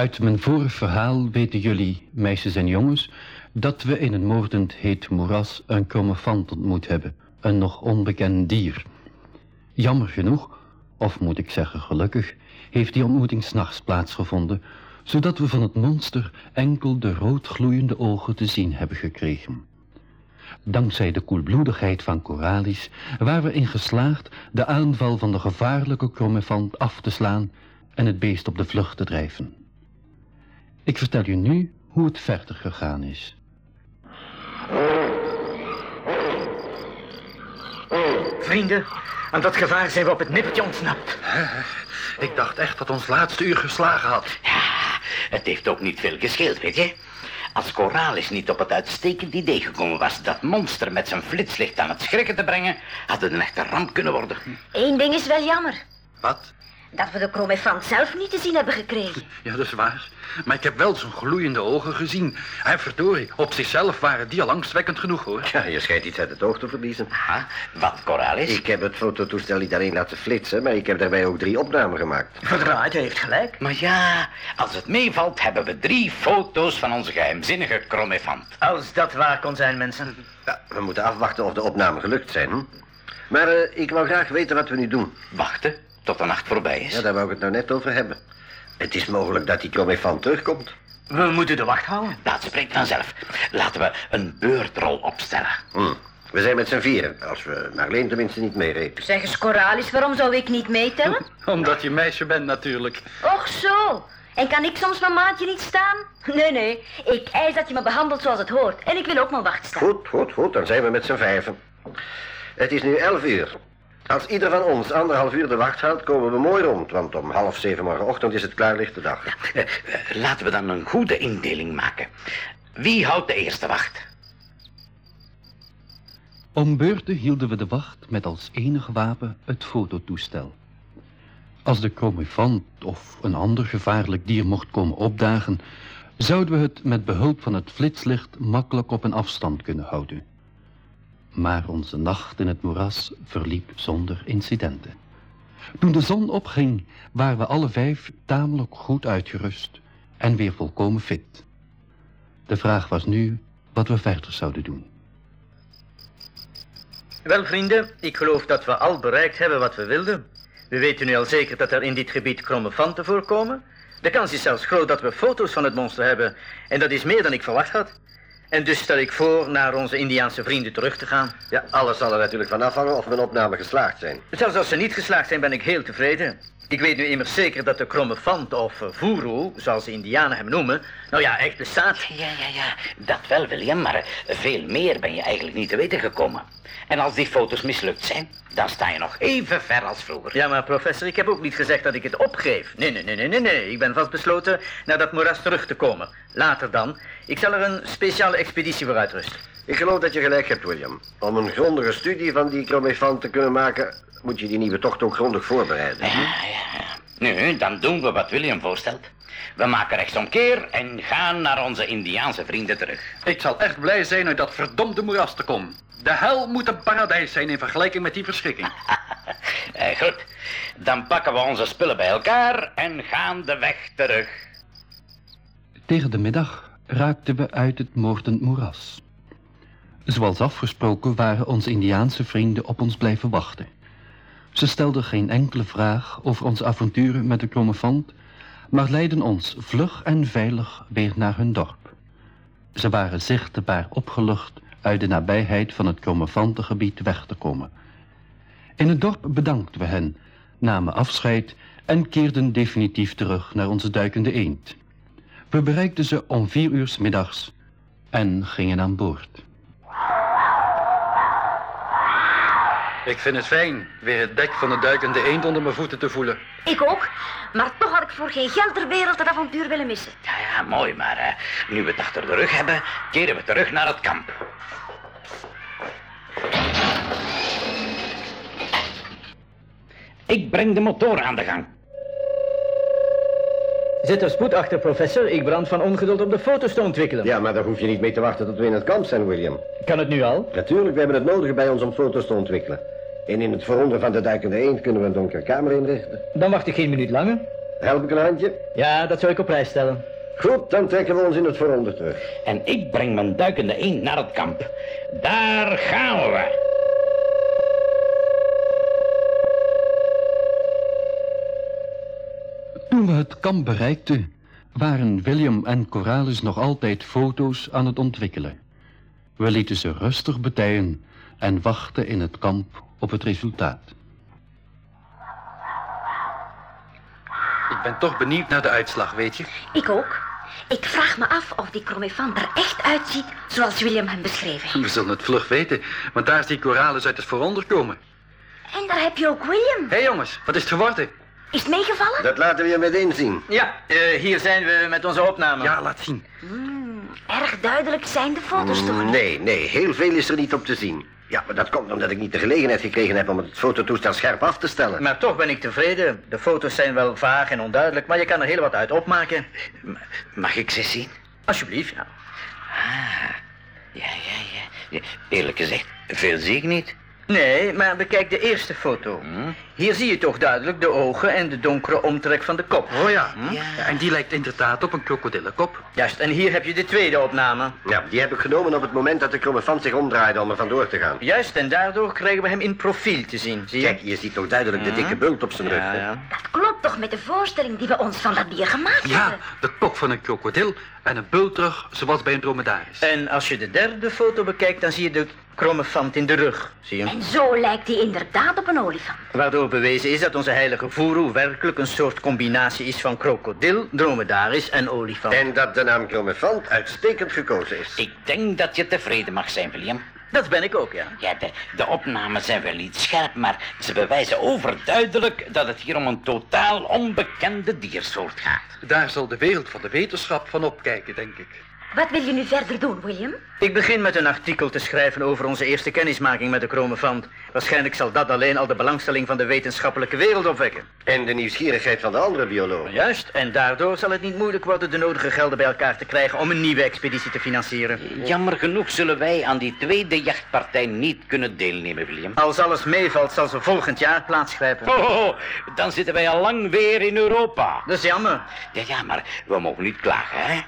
Uit mijn vorig verhaal weten jullie, meisjes en jongens, dat we in een moordend heet moeras een kromofant ontmoet hebben, een nog onbekend dier. Jammer genoeg, of moet ik zeggen gelukkig, heeft die ontmoeting s'nachts plaatsgevonden, zodat we van het monster enkel de roodgloeiende ogen te zien hebben gekregen. Dankzij de koelbloedigheid van Coralis waren we in geslaagd de aanval van de gevaarlijke kromefant af te slaan en het beest op de vlucht te drijven. Ik vertel u nu hoe het verder gegaan is. Vrienden, aan dat gevaar zijn we op het nippertje ontsnapt. Ik dacht echt dat ons laatste uur geslagen had. Ja, het heeft ook niet veel gescheeld, weet je. Als Coralis niet op het uitstekend idee gekomen was dat monster met zijn flitslicht aan het schrikken te brengen, had het een echte ramp kunnen worden. Eén ding is wel jammer. Wat? Dat we de chromefant zelf niet te zien hebben gekregen. Ja, dat is waar. Maar ik heb wel zijn gloeiende ogen gezien. En verdorie, op zichzelf waren die al angstwekkend genoeg, hoor. Ja, je schijnt iets uit het oog te verliezen. Aha, wat, Coralis? Ik heb het fototoestel niet alleen laten flitsen, maar ik heb daarbij ook drie opnamen gemaakt. Verdraaid, hij heeft gelijk. Maar ja, als het meevalt, hebben we drie foto's van onze geheimzinnige chromefant. Als dat waar kon zijn, mensen. Ja, we moeten afwachten of de opnamen gelukt zijn. Hm? Maar eh, ik wou graag weten wat we nu doen. Wachten tot de nacht voorbij is. Ja, daar wou ik het nou net over hebben. Het is mogelijk dat die Comefant terugkomt. We moeten de wacht houden. Dat spreekt vanzelf. Laten we een beurtrol opstellen. Hm. We zijn met z'n vieren, als we Marleen tenminste niet meereed. Zeg eens, Coralis, waarom zou ik niet meetellen? Omdat je meisje bent, natuurlijk. Och zo. En kan ik soms mijn maatje niet staan? Nee, nee. Ik eis dat je me behandelt zoals het hoort. En ik wil ook mijn wacht staan. Goed, goed, goed. Dan zijn we met z'n vijven. Het is nu elf uur. Als ieder van ons anderhalf uur de wacht houdt, komen we mooi rond. Want om half zeven morgenochtend is het klaarlichte dag. Eh, eh, laten we dan een goede indeling maken. Wie houdt de eerste wacht? Om beurten hielden we de wacht met als enige wapen het fototoestel. Als de chromifant of een ander gevaarlijk dier mocht komen opdagen, zouden we het met behulp van het flitslicht makkelijk op een afstand kunnen houden. Maar onze nacht in het moeras verliep zonder incidenten. Toen de zon opging, waren we alle vijf tamelijk goed uitgerust en weer volkomen fit. De vraag was nu wat we verder zouden doen. Wel, vrienden, ik geloof dat we al bereikt hebben wat we wilden. We weten nu al zeker dat er in dit gebied chromofanten voorkomen. De kans is zelfs groot dat we foto's van het monster hebben. En dat is meer dan ik verwacht had. En dus stel ik voor naar onze Indiaanse vrienden terug te gaan. Ja, alles zal er natuurlijk van afhangen of mijn opnamen geslaagd zijn. Zelfs als ze niet geslaagd zijn, ben ik heel tevreden. Ik weet nu immers zeker dat de krommefant of voeroe, zoals de Indianen hem noemen, nou ja, echt bestaat. Ja, ja, ja, dat wel, William, maar veel meer ben je eigenlijk niet te weten gekomen. En als die foto's mislukt zijn, dan sta je nog even ver als vroeger. Ja, maar professor, ik heb ook niet gezegd dat ik het opgeef. Nee, nee, nee, nee, nee, nee. Ik ben vastbesloten naar dat moeras terug te komen. Later dan. Ik zal er een speciale expeditie voor uitrusten. Ik geloof dat je gelijk hebt, William. Om een grondige studie van die chromefant te kunnen maken, moet je die nieuwe tocht ook grondig voorbereiden. Ja, ja. Nu, dan doen we wat William voorstelt. We maken rechtsomkeer en gaan naar onze Indiaanse vrienden terug. Ik zal echt blij zijn uit dat verdomde moeras te komen. De hel moet een paradijs zijn in vergelijking met die verschrikking. Eh, goed, dan pakken we onze spullen bij elkaar en gaan de weg terug. Tegen de middag raakten we uit het moordend moeras. Zoals afgesproken waren onze Indiaanse vrienden op ons blijven wachten. Ze stelden geen enkele vraag over onze avonturen met de chromofant, maar leidden ons vlug en veilig weer naar hun dorp. Ze waren zichtbaar opgelucht uit de nabijheid van het chromofantengebied weg te komen. In het dorp bedankten we hen, namen afscheid en keerden definitief terug naar onze duikende eend. We bereikten ze om vier uur middags en gingen aan boord. Ik vind het fijn weer het dek van de duikende eend onder mijn voeten te voelen. Ik ook. Maar toch had ik voor geen geld ter wereld dat avontuur willen missen. Ja, ja, mooi, maar eh, nu we het achter de rug hebben, keren we terug naar het kamp. Ik breng de motor aan de gang. Zet er spoed achter, professor. Ik brand van ongeduld om de foto's te ontwikkelen. Ja, maar daar hoef je niet mee te wachten tot we in het kamp zijn, William. Kan het nu al? Natuurlijk, we hebben het nodige bij ons om foto's te ontwikkelen. En in het veronder van de duikende eend kunnen we een donkere kamer inrichten. Dan wacht ik geen minuut langer. Help ik een handje? Ja, dat zou ik op prijs stellen. Goed, dan trekken we ons in het vooronder terug. En ik breng mijn duikende eend naar het kamp. Daar gaan we. Toen we het kamp bereikten, waren William en Corralis nog altijd foto's aan het ontwikkelen. We lieten ze rustig betijen en wachten in het kamp op het resultaat. Ik ben toch benieuwd naar de uitslag, weet je. Ik ook. Ik vraag me af of die chromefant er echt uitziet zoals William hem beschreven heeft. We zullen het vlug weten, want daar is die Coralis uit het vooronder komen. En daar heb je ook William. Hé hey jongens, wat is het geworden? Is het meegevallen? Dat laten we je meteen zien. Ja, eh, hier zijn we met onze opname. Ja, laat zien. Erg duidelijk zijn de foto's toch niet? Nee, nee, heel veel is er niet op te zien. Ja, maar dat komt omdat ik niet de gelegenheid gekregen heb om het fototoestel scherp af te stellen. Maar toch ben ik tevreden. De foto's zijn wel vaag en onduidelijk, maar je kan er heel wat uit opmaken. Mag ik ze zien? Alsjeblieft, ja. Ja, ja, ja. ja. Eerlijk gezegd, veel zie ik niet. Nee, maar bekijk de eerste foto. Hier zie je toch duidelijk de ogen en de donkere omtrek van de kop. Oh ja. Ja, En die lijkt inderdaad op een krokodillenkop. Juist, en hier heb je de tweede opname. Ja, die heb ik genomen op het moment dat de chromefant zich omdraaide om er vandoor te gaan. Juist, en daardoor krijgen we hem in profiel te zien, zie je? Kijk, je ziet toch duidelijk de dikke bult op zijn rug. Ja, ja. Dat klopt toch met de voorstelling die we ons van dat dier gemaakt Ja, hebben? de kop van een krokodil en een bultrug zoals bij een dromedaris. En als je de derde foto bekijkt, dan zie je de chromefant in de rug, zie je? En zo lijkt hij inderdaad op een olifant. Waardoor bewezen is dat onze heilige voeroe werkelijk een soort combinatie is van krokodil, dromedaris en olifant. En dat de naam chromefant uitstekend gekozen is. Ik denk dat je tevreden mag zijn, William. Dat ben ik ook, ja. Ja, de, de opnames zijn wel niet scherp, maar ze bewijzen overduidelijk dat het hier om een totaal onbekende diersoort gaat. Daar zal de wereld van de wetenschap van opkijken, denk ik. Wat wil je nu verder doen, William? Ik begin met een artikel te schrijven over onze eerste kennismaking met de chromefant. Waarschijnlijk zal dat alleen al de belangstelling van de wetenschappelijke wereld opwekken. En de nieuwsgierigheid van de andere biologen. Juist, en daardoor zal het niet moeilijk worden de nodige gelden bij elkaar te krijgen om een nieuwe expeditie te financieren. Jammer genoeg zullen wij aan die tweede jachtpartij niet kunnen deelnemen, William. Als alles meevalt, zal ze volgend jaar plaatsgrijpen. Oh, dan zitten wij al lang weer in Europa. Dat is jammer. Ja, ja, maar we mogen niet klagen, hè?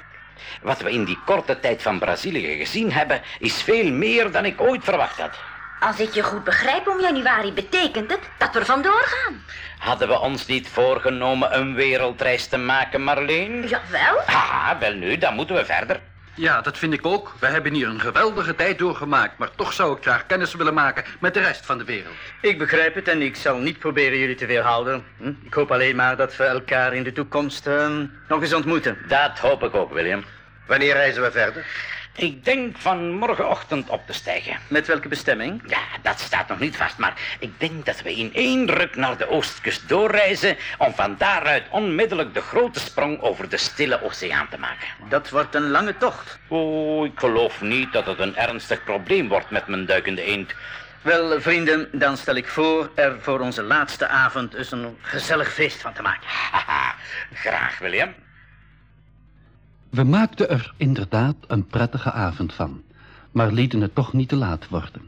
Wat we in die korte tijd van Brazilië gezien hebben, is veel meer dan ik ooit verwacht had. Als ik je goed begrijp om januari, betekent het dat we er vandoor gaan. Hadden we ons niet voorgenomen een wereldreis te maken, Marleen? Jawel. Haha, wel nu, dan moeten we verder. Ja, dat vind ik ook. We hebben hier een geweldige tijd doorgemaakt, maar toch zou ik graag kennis willen maken met de rest van de wereld. Ik begrijp het en ik zal niet proberen jullie te weerhouden. Hm? Ik hoop alleen maar dat we elkaar in de toekomst ehm, nog eens ontmoeten. Dat hoop ik ook, William. Wanneer reizen we verder? Ik denk van morgenochtend op te stijgen. Met welke bestemming? Ja, dat staat nog niet vast, maar ik denk dat we in één ruk naar de oostkust doorreizen om van daaruit onmiddellijk de grote sprong over de stille oceaan te maken. Dat wordt een lange tocht. Oh, ik geloof niet dat het een ernstig probleem wordt met mijn duikende eend. Wel, vrienden, dan stel ik voor er voor onze laatste avond eens een gezellig feest van te maken. Haha, graag, William. We maakten er inderdaad een prettige avond van, maar lieten het toch niet te laat worden.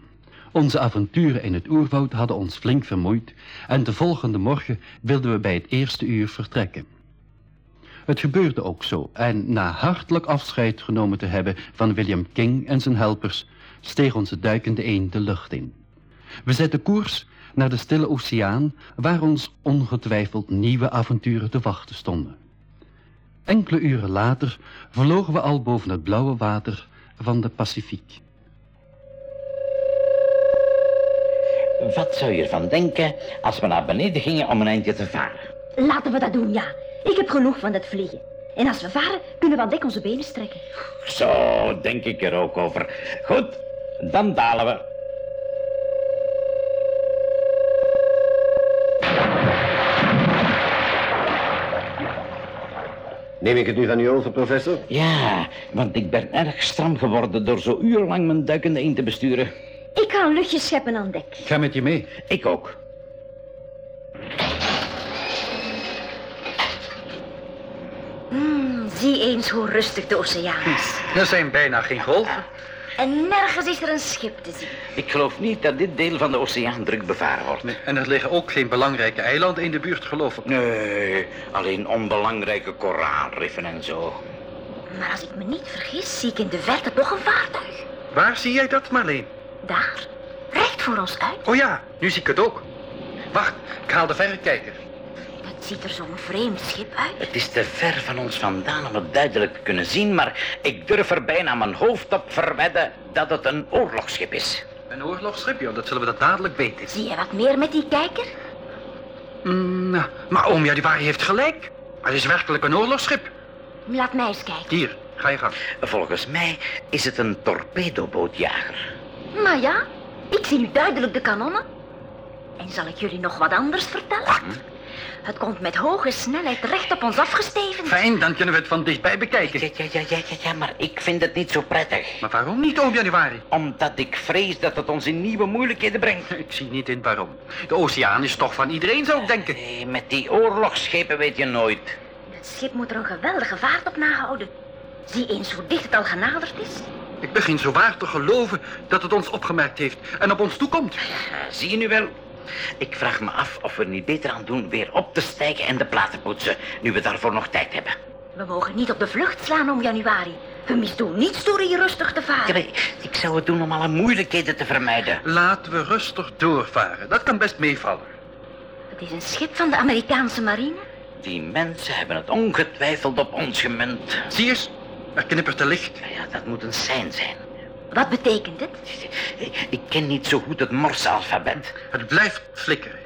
Onze avonturen in het oerwoud hadden ons flink vermoeid en de volgende morgen wilden we bij het eerste uur vertrekken. Het gebeurde ook zo en na hartelijk afscheid genomen te hebben van William King en zijn helpers, steeg onze duikende eend de lucht in. We zetten koers naar de stille oceaan waar ons ongetwijfeld nieuwe avonturen te wachten stonden. Enkele uren later vlogen we al boven het blauwe water van de Pacifiek. Wat zou je ervan denken als we naar beneden gingen om een eindje te varen? Laten we dat doen, ja. Ik heb genoeg van dat vliegen. En als we varen, kunnen we aan dek onze benen strekken. Zo denk ik er ook over. Goed, dan dalen we. Neem ik het nu van u over, professor? Ja, want ik ben erg stram geworden door zo urenlang mijn duikende eend te besturen. Ik ga een luchtje scheppen aan dek. Ga met je mee. Ik ook. Hmm, zie eens hoe rustig de oceaan is. Er zijn bijna geen golven. En nergens is er een schip te zien. Ik geloof niet dat dit deel van de oceaan druk bevaren wordt. Nee, en er liggen ook geen belangrijke eilanden in de buurt, geloof ik. Nee, alleen onbelangrijke koraalriffen en zo. Maar als ik me niet vergis, zie ik in de verte toch een vaartuig. Waar zie jij dat, Marleen? Daar, recht voor ons uit. Oh ja, nu zie ik het ook. Wacht, ik haal de verrekijker. Het ziet er zo'n vreemd schip uit. Het is te ver van ons vandaan om het duidelijk te kunnen zien, maar ik durf er bijna mijn hoofd op verwedden dat het een oorlogsschip is. Een oorlogsschip, ja, dat zullen we dat dadelijk weten. Zie je wat meer met die kijker? Mm, nou, maar oom Januari heeft gelijk. Het is werkelijk een oorlogsschip. Laat mij eens kijken. Hier, ga je gang. Volgens mij is het een torpedobootjager. Maar ja, ik zie nu duidelijk de kanonnen. En zal ik jullie nog wat anders vertellen? Het komt met hoge snelheid recht op ons afgestevend. Fijn, dan kunnen we het van dichtbij bekijken. Ja, ja, ja, ja, ja, ja, maar ik vind het niet zo prettig. Maar waarom niet, oom Januari? Omdat ik vrees dat het ons in nieuwe moeilijkheden brengt. Ik zie niet in waarom. De oceaan is toch van iedereen, zou ik denken. Nee, met die oorlogsschepen weet je nooit. Het schip moet er een geweldige vaart op nahouden. Zie eens hoe dicht het al genaderd is. Ik begin zo waar te geloven dat het ons opgemerkt heeft en op ons toekomt. Ah, Zie je nu wel? Ik vraag me af of we er niet beter aan doen weer op te stijgen en de platen poetsen, nu we daarvoor nog tijd hebben. We mogen niet op de vlucht slaan om januari. We misdoen niets door hier rustig te varen. ik zou het doen om alle moeilijkheden te vermijden. Laten we rustig doorvaren. Dat kan best meevallen. Het is een schip van de Amerikaanse marine. Die mensen hebben het ongetwijfeld op ons gemunt. Zie eens, er knippert te licht. Ja, dat moet een sein zijn. Wat betekent het? Ik, ken niet zo goed het Morse-alfabet. Het blijft flikkeren.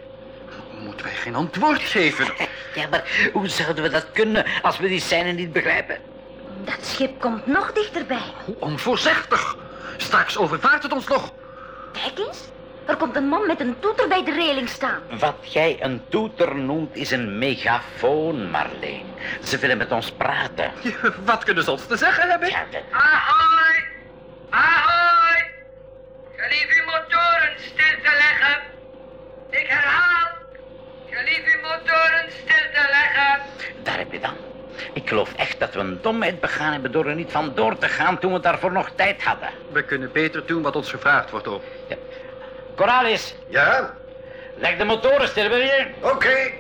Moeten wij geen antwoord geven? Ja, maar hoe zouden we dat kunnen als we die seinen niet begrijpen? Dat schip komt nog dichterbij. Hoe onvoorzichtig. Straks overvaart het ons nog. Kijk eens. Er komt een man met een toeter bij de reling staan. Wat jij een toeter noemt is een megafoon, Marleen. Ze willen met ons praten. Ja, Wat kunnen ze ons te zeggen hebben? Ja, dat- Ahoy! Ahoy! Gelief uw motoren stil te leggen. Ik herhaal. Gelief uw motoren stil te leggen. daar heb je dan. Ik geloof echt dat we een domheid begaan hebben door er niet van door te gaan toen we daarvoor nog tijd hadden. We kunnen beter doen wat ons gevraagd wordt, oom. Ja. Coralis, Ja, leg de motoren stil, wil je? oké.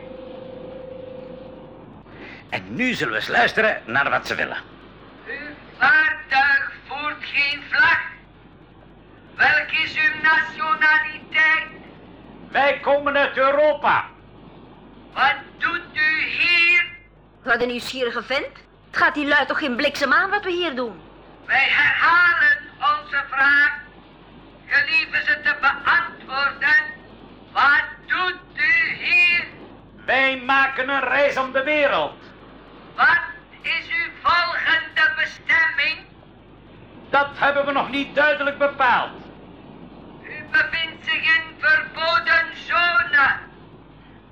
En nu zullen we eens luisteren naar wat ze willen. Uw vaartuig voert geen vlag. Welk is uw nationaliteit? Wij komen uit Europa. Wat doet u hier? Wat een nieuwsgierige vent. Het gaat die lui toch geen bliksem aan wat we hier doen? Wij herhalen onze vraag. Gelieven ze te beantwoorden. Wat doet u hier? Wij maken een reis om de wereld. Wat is uw volgende bestemming? Dat hebben we nog niet duidelijk bepaald. U bevindt zich in verboden zone.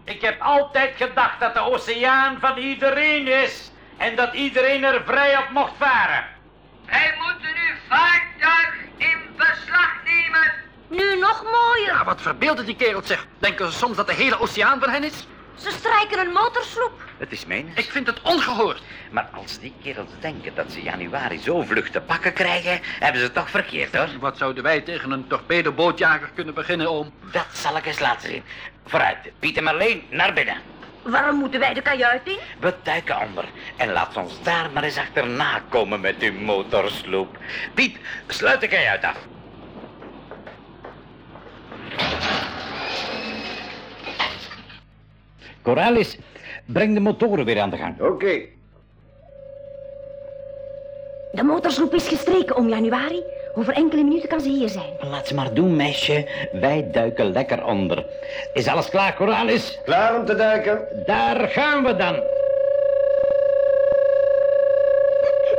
Ik heb altijd gedacht dat de oceaan van iedereen is en dat iedereen er vrij op mocht varen. Wij moeten uw vaartuig in beslag nemen. Nu nog mooier. Ja, wat verbeelden die kerels zich. Denken ze soms dat de hele oceaan van hen is? Ze strijken een motorsloep. Het is mijn. Ik vind het ongehoord. Maar als die kerels denken dat ze januari zo vlug te pakken krijgen, hebben ze het toch verkeerd hoor. Wat zouden wij tegen een torpedobootjager kunnen beginnen, oom? Dat zal ik eens laten zien. Vooruit, Piet en Marleen, naar binnen. Waarom moeten wij de kajuit in? We duiken onder en laat ons daar maar eens achterna komen met uw motorsloep. Piet, sluit de kajuit af. Coralis, breng de motoren weer aan de gang. Oké. De motorsloep is gestreken om januari. Over enkele minuten kan ze hier zijn. Laat ze maar doen, meisje. Wij duiken lekker onder. Is alles klaar, Coralis? Klaar om te duiken? Daar gaan we dan.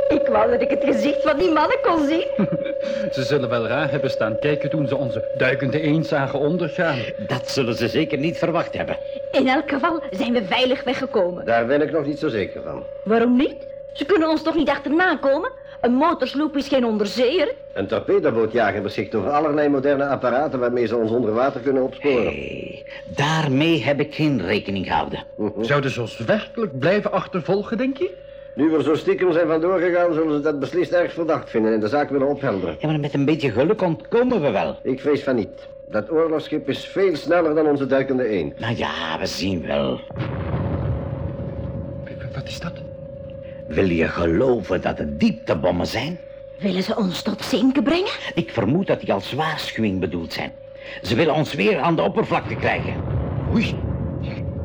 Ik wou dat ik het gezicht van die mannen kon zien. Ze zullen wel raar hebben staan kijken toen ze onze duikende eend zagen ondergaan. Dat zullen ze zeker niet verwacht hebben. In elk geval zijn we veilig weggekomen. Daar ben ik nog niet zo zeker van. Waarom niet? Ze kunnen ons toch niet achterna komen? Een motorsloep is geen onderzeeër. Een torpedobootjager beschikt over allerlei moderne apparaten waarmee ze ons onder water kunnen opsporen. Hey, daarmee heb ik geen rekening gehouden. Zouden ze ons werkelijk blijven achtervolgen, denk je? Nu we er zo stiekem zijn vandoor gegaan, zullen ze dat beslist erg verdacht vinden en de zaak willen ophelderen. Ja, maar met een beetje geluk ontkomen we wel. Ik vrees van niet. Dat oorlogsschip is veel sneller dan onze duikende eend. Nou ja, we zien wel. Wat is dat? Wil je geloven dat het dieptebommen zijn? Willen ze ons tot zinken brengen? Ik vermoed dat die als waarschuwing bedoeld zijn. Ze willen ons weer aan de oppervlakte krijgen. Oei,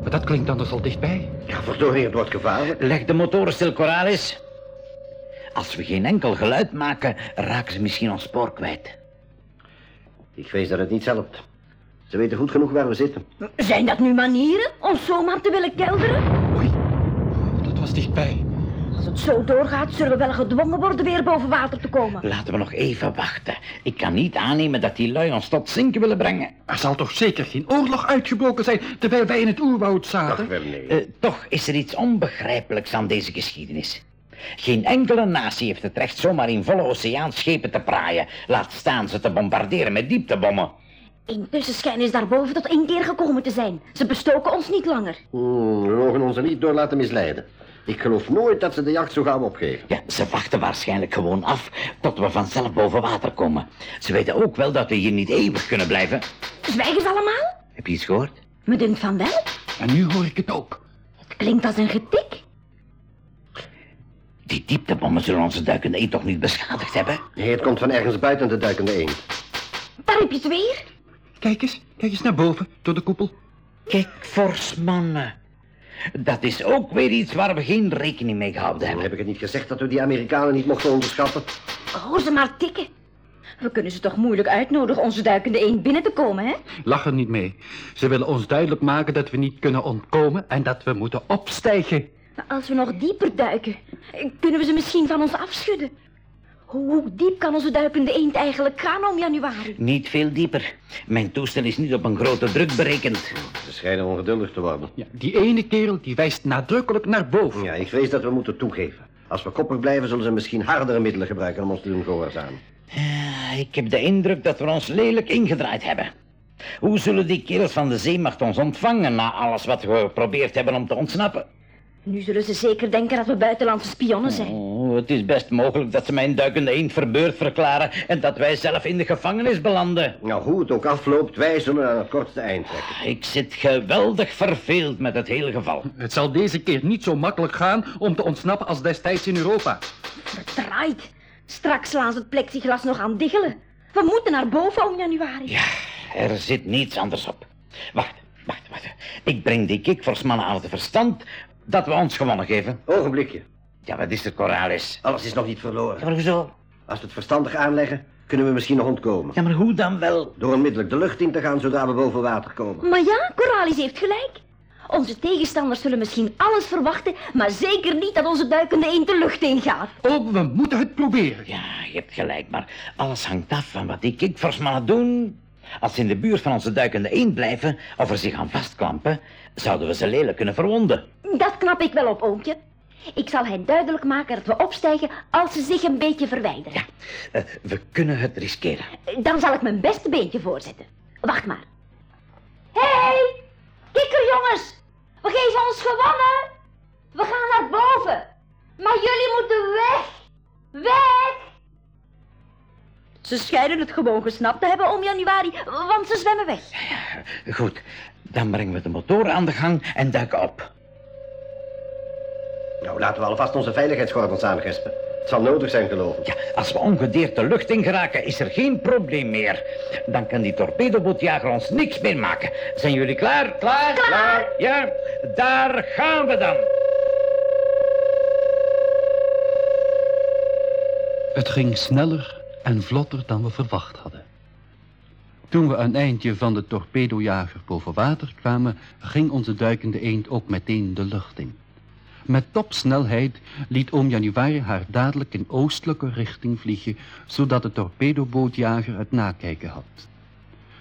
maar dat klinkt anders al dichtbij. Ja, verdorie, het wordt gevaarlijk. Leg de motoren stil, Coralis. Als we geen enkel geluid maken, raken ze misschien ons spoor kwijt. Ik vrees dat het niet helpt. Ze weten goed genoeg waar we zitten. Zijn dat nu manieren? Ons zomaar te willen kelderen? Oei, oh, dat was dichtbij. Als het zo doorgaat, zullen we wel gedwongen worden weer boven water te komen. Laten we nog even wachten. Ik kan niet aannemen dat die lui ons tot zinken willen brengen. Er zal toch zeker geen oorlog uitgebroken zijn terwijl wij in het oerwoud Ach, zaten? wel nee. Eh, toch is er iets onbegrijpelijks aan deze geschiedenis. Geen enkele natie heeft het recht zomaar in volle oceaan schepen te praaien. Laat staan ze te bombarderen met dieptebommen. Intussen schijnen ze daarboven tot één keer gekomen te zijn. Ze bestoken ons niet langer. Hmm, we mogen ons er niet door laten misleiden. Ik geloof nooit dat ze de jacht zo gaan opgeven. Ja, ze wachten waarschijnlijk gewoon af tot we vanzelf boven water komen. Ze weten ook wel dat we hier niet eeuwig kunnen blijven. Zwijgen ze allemaal? Heb je iets gehoord? Me dunkt van wel. En nu hoor ik het ook. Het klinkt als een getik. Die dieptebommen zullen onze duikende eend toch niet beschadigd hebben? Nee, het komt van ergens buiten de duikende eend. Daar heb je het weer. Kijk eens, kijk eens naar boven, door de koepel. Kijk, fors mannen. Dat is ook weer iets waar we geen rekening mee gehouden hebben. heb ik het niet gezegd dat we die Amerikanen niet mochten onderschatten. Hoor ze maar tikken. We kunnen ze toch moeilijk uitnodigen onze duikende eend binnen te komen, hè? Lach er niet mee. Ze willen ons duidelijk maken dat we niet kunnen ontkomen en dat we moeten opstijgen. Maar als we nog dieper duiken, kunnen we ze misschien van ons afschudden. Hoe, hoe diep kan onze duikende eend eigenlijk gaan om januari? Niet veel dieper. Mijn toestel is niet op een grote druk berekend. Ze schijnen ongeduldig te worden. Ja, die ene kerel die wijst nadrukkelijk naar boven. Ja, ik vrees dat we moeten toegeven. Als we koppig blijven, zullen ze misschien hardere middelen gebruiken om ons te doen gehoorzamen. Ah, Ik heb de indruk dat we ons lelijk ingedraaid hebben. Hoe zullen die kerels van de zeemacht ons ontvangen na alles wat we geprobeerd hebben om te ontsnappen? Nu zullen ze zeker denken dat we buitenlandse spionnen zijn. Oh, het is best mogelijk dat ze mijn duikende eend verbeurd verklaren en dat wij zelf in de gevangenis belanden. Nou, hoe het ook afloopt, wij zullen aan het kortste eind trekken. Ik zit geweldig verveeld met het hele geval. Het zal deze keer niet zo makkelijk gaan om te ontsnappen als destijds in Europa. Verdraaid. Straks slaan ze het plexiglas nog aan diggelen. We moeten naar boven om januari. Ja, er zit niets anders op. Wacht, wacht, wacht. Ik breng die kikvorsmannen aan het verstand dat we ons gewonnen geven. Ogenblikje. Ja, wat is er, Coralis? Alles is nog niet verloren. Ja, maar hoezo? Als we het verstandig aanleggen, kunnen we misschien nog ontkomen. Ja, maar hoe dan wel? Door onmiddellijk de lucht in te gaan zodra we boven water komen. Maar ja, Coralis heeft gelijk. Onze tegenstanders zullen misschien alles verwachten, maar zeker niet dat onze duikende eend de lucht ingaat. Oh, we moeten het proberen. Ja, je hebt gelijk, maar alles hangt af van wat die kikvorsmannen doen. Als ze in de buurt van onze duikende eend blijven of er zich aan vastklampen, zouden we ze lelijk kunnen verwonden. Dat knap ik wel op, oompje. Ik zal hen duidelijk maken dat we opstijgen als ze zich een beetje verwijderen. Ja, eh, we kunnen het riskeren. Dan zal ik mijn beste beentje voorzetten. Wacht maar. Hé, hey, kikkerjongens. We geven ons gewonnen. We gaan naar boven. Maar jullie moeten weg. Weg. Ze schijnen het gewoon gesnapt te hebben om januari, want ze zwemmen weg. Goed, dan brengen we de motoren aan de gang en duiken op. Nou, laten we alvast onze veiligheidsgordels aangespen. Het zal nodig zijn, geloof ik. Ja, als we ongedeerd de lucht in geraken, is er geen probleem meer. Dan kan die torpedobootjager ons niks meer maken. Zijn jullie klaar? Klaar? Klaar. Ja, daar gaan we dan. Het ging sneller en vlotter dan we verwacht hadden. Toen we een eindje van de torpedojager boven water kwamen, ging onze duikende eend ook meteen de lucht in. Met topsnelheid liet oom Januari haar dadelijk in oostelijke richting vliegen, zodat de torpedobootjager het nakijken had.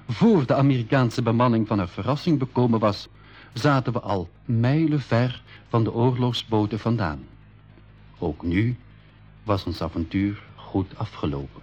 Voor de Amerikaanse bemanning van haar verrassing bekomen was, zaten we al mijlen ver van de oorlogsboten vandaan. Ook nu was ons avontuur goed afgelopen.